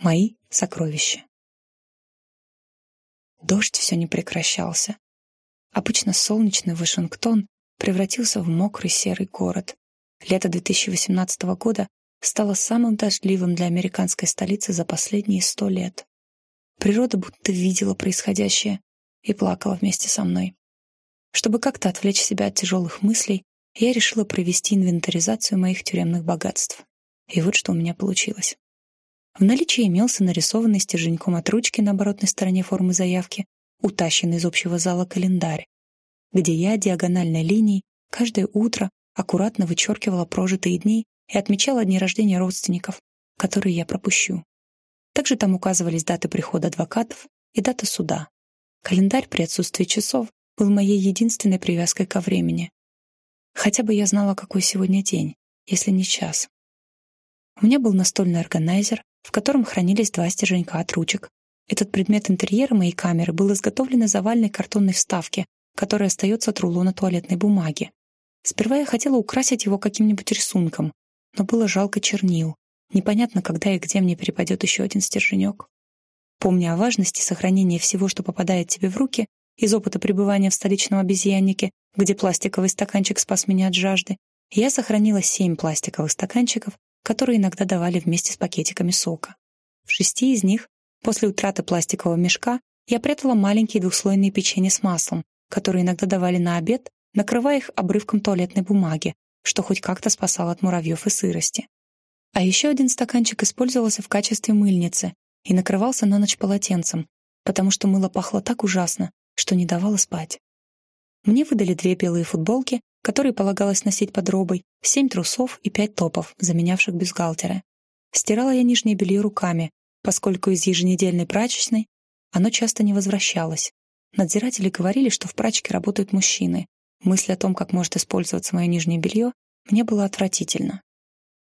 Мои сокровища. Дождь все не прекращался. Обычно солнечный Вашингтон превратился в мокрый серый город. Лето 2018 года стало самым дождливым для американской столицы за последние сто лет. Природа будто видела происходящее и плакала вместе со мной. Чтобы как-то отвлечь себя от тяжелых мыслей, я решила провести инвентаризацию моих тюремных богатств. И вот что у меня получилось. В наличии имелся нарисованный стерженьком от ручки на оборотной стороне формы заявки, утащенный из общего зала календарь, где я диагональной линией каждое утро аккуратно вычеркивала прожитые дни и отмечала дни рождения родственников, которые я пропущу. Также там указывались даты прихода адвокатов и дата суда. Календарь при отсутствии часов был моей единственной привязкой ко времени. Хотя бы я знала, какой сегодня день, если не час. У меня был настольный органайзер, в котором хранились два стерженька от ручек. Этот предмет интерьера моей камеры был изготовлен из овальной картонной вставки, которая остается от рулона туалетной бумаги. Сперва я хотела украсить его каким-нибудь рисунком, но было жалко чернил. Непонятно, когда и где мне перепадет еще один стерженек. Помня о важности сохранения всего, что попадает тебе в руки, из опыта пребывания в столичном обезьяннике, где пластиковый стаканчик спас меня от жажды, я сохранила семь пластиковых стаканчиков, которые иногда давали вместе с пакетиками сока. В шести из них, после утраты пластикового мешка, я прятала маленькие двухслойные печенья с маслом, которые иногда давали на обед, накрывая их обрывком туалетной бумаги, что хоть как-то спасало от муравьев и сырости. А еще один стаканчик использовался в качестве мыльницы и накрывался на ночь полотенцем, потому что мыло пахло так ужасно, что не давало спать. Мне выдали две белые футболки, которые полагалось носить под робой, семь трусов и пять топов, заменявших бюстгальтеры. Стирала я нижнее белье руками, поскольку из еженедельной прачечной оно часто не возвращалось. Надзиратели говорили, что в прачке работают мужчины. Мысль о том, как может использоваться мое нижнее белье, мне было отвратительно.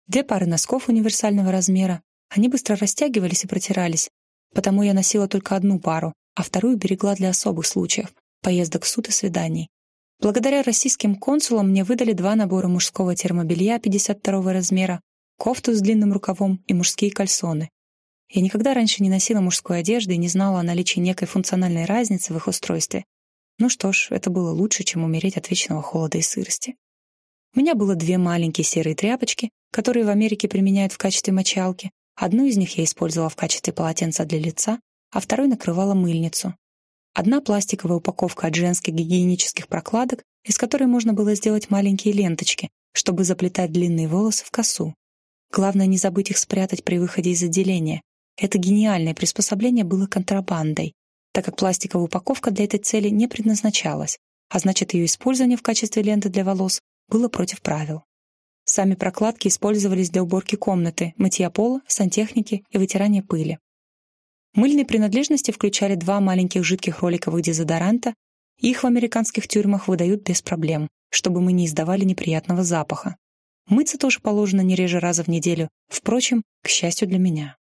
Две пары носков универсального размера. Они быстро растягивались и протирались, потому я носила только одну пару, а вторую берегла для особых случаев — поездок в суд и свиданий. Благодаря российским консулам мне выдали два набора мужского термобелья 52 размера, кофту с длинным рукавом и мужские кальсоны. Я никогда раньше не носила мужской одежды и не знала о наличии некой функциональной разницы в их устройстве. Ну что ж, это было лучше, чем умереть от вечного холода и сырости. У меня было две маленькие серые тряпочки, которые в Америке применяют в качестве мочалки. Одну из них я использовала в качестве полотенца для лица, а второй накрывала мыльницу. Одна пластиковая упаковка от женских гигиенических прокладок, из которой можно было сделать маленькие ленточки, чтобы заплетать длинные волосы в косу. Главное не забыть их спрятать при выходе из отделения. Это гениальное приспособление было контрабандой, так как пластиковая упаковка для этой цели не предназначалась, а значит ее использование в качестве ленты для волос было против правил. Сами прокладки использовались для уборки комнаты, мытья пола, сантехники и вытирания пыли. Мыльные принадлежности включали два маленьких жидких роликовых дезодоранта. Их в американских тюрьмах выдают без проблем, чтобы мы не издавали неприятного запаха. Мыться тоже положено не реже раза в неделю, впрочем, к счастью для меня.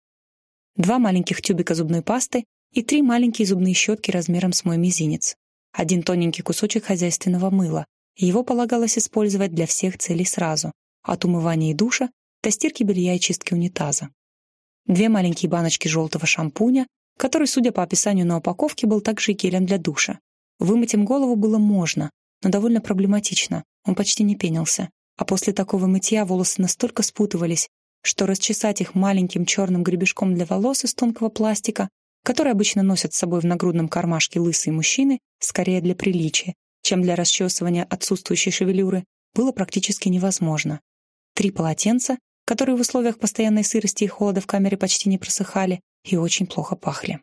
Два маленьких тюбика зубной пасты и три маленькие зубные щетки размером с мой мизинец. Один тоненький кусочек хозяйственного мыла. Его полагалось использовать для всех целей сразу, от умывания и душа до стирки белья и чистки унитаза две маленькие баночки желтого шампуня, который, судя по описанию на упаковке, был также и гелем для душа. Вымыть им голову было можно, но довольно проблематично, он почти не пенился. А после такого мытья волосы настолько спутывались, что расчесать их маленьким черным гребешком для волос из тонкого пластика, который обычно носят с собой в нагрудном кармашке лысые мужчины, скорее для приличия, чем для расчесывания отсутствующей шевелюры, было практически невозможно. Три полотенца которые в условиях постоянной сырости и холода в камере почти не просыхали и очень плохо пахли.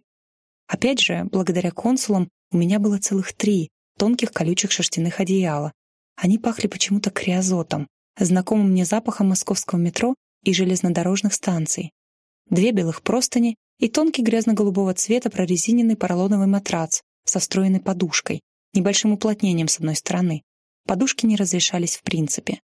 Опять же, благодаря консулам у меня было целых три тонких колючих шерстяных одеяла. Они пахли почему-то криозотом, знакомым мне запахом московского метро и железнодорожных станций. Две белых простыни и тонкий грязно-голубого цвета прорезиненный поролоновый матрац со встроенной подушкой, небольшим уплотнением с одной стороны. Подушки не разрешались в принципе.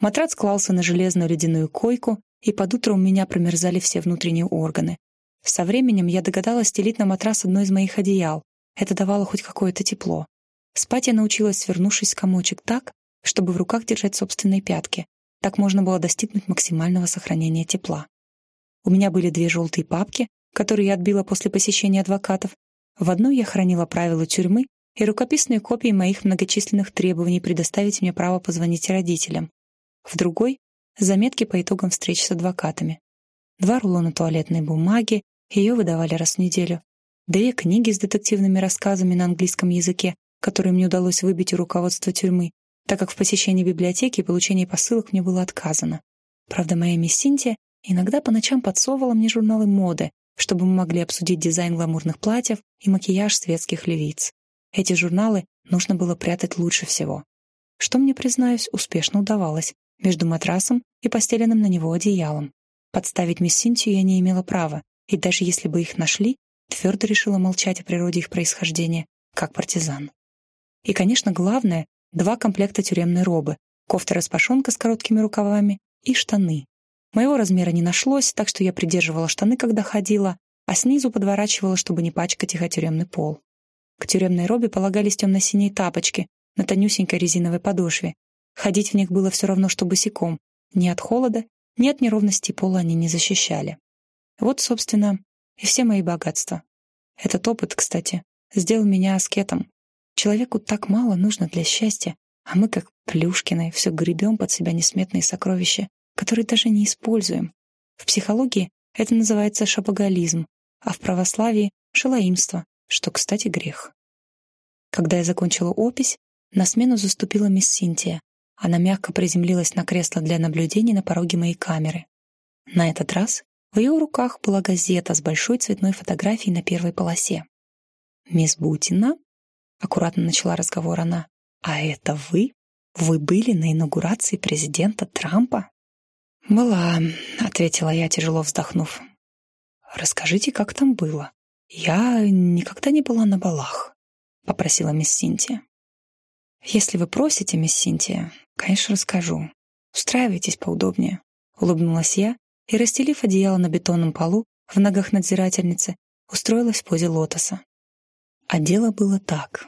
Матрац клался на железную ледяную койку, и под утро у меня промерзали все внутренние органы. Со временем я догадалась стелить на матрас одно из моих одеял. Это давало хоть какое-то тепло. Спать я научилась, свернувшись в комочек так, чтобы в руках держать собственные пятки. Так можно было достигнуть максимального сохранения тепла. У меня были две желтые папки, которые я отбила после посещения адвокатов. В одной я хранила правила тюрьмы и рукописные копии моих многочисленных требований предоставить мне право позвонить родителям. В другой — заметки по итогам встреч с адвокатами. Два рулона туалетной бумаги, ее выдавали раз в неделю. Две книги с детективными рассказами на английском языке, которые мне удалось выбить у руководства тюрьмы, так как в посещении библиотеки и получении посылок мне было отказано. Правда, моя мисс Синтия иногда по ночам подсовывала мне журналы моды, чтобы мы могли обсудить дизайн гламурных платьев и макияж светских львиц. Эти журналы нужно было прятать лучше всего. Что мне, признаюсь, успешно удавалось, между матрасом и постеленным на него одеялом. Подставить мисс Синтию я не имела права, и даже если бы их нашли, твердо решила молчать о природе их происхождения, как партизан. И, конечно, главное — два комплекта тюремной робы, кофта-распашонка с короткими рукавами и штаны. Моего размера не нашлось, так что я придерживала штаны, когда ходила, а снизу подворачивала, чтобы не пачкать их о тюремный пол. К тюремной робе полагались темно-синие тапочки на тонюсенькой резиновой подошве. Ходить в них было все равно, что босиком. Ни от холода, ни от неровности пола они не защищали. Вот, собственно, и все мои богатства. Этот опыт, кстати, сделал меня аскетом. Человеку так мало нужно для счастья, а мы, как Плюшкины, все гребем под себя несметные сокровища, которые даже не используем. В психологии это называется шапоголизм, а в православии — шалоимство, что, кстати, грех. Когда я закончила опись, на смену заступила мисс Синтия. Она мягко приземлилась на кресло для наблюдений на пороге моей камеры. На этот раз в ее руках была газета с большой цветной фотографией на первой полосе. «Мисс Бутина?» — аккуратно начала разговор она. «А это вы? Вы были на инаугурации президента Трампа?» «Была», — ответила я, тяжело вздохнув. «Расскажите, как там было?» «Я никогда не была на балах», — попросила мисс Синтия. «Если вы просите, мисс Синтия, конечно, расскажу. Устраивайтесь поудобнее», — улыбнулась я и, расстелив одеяло на бетонном полу в ногах надзирательницы, устроилась в позе лотоса. А дело было так.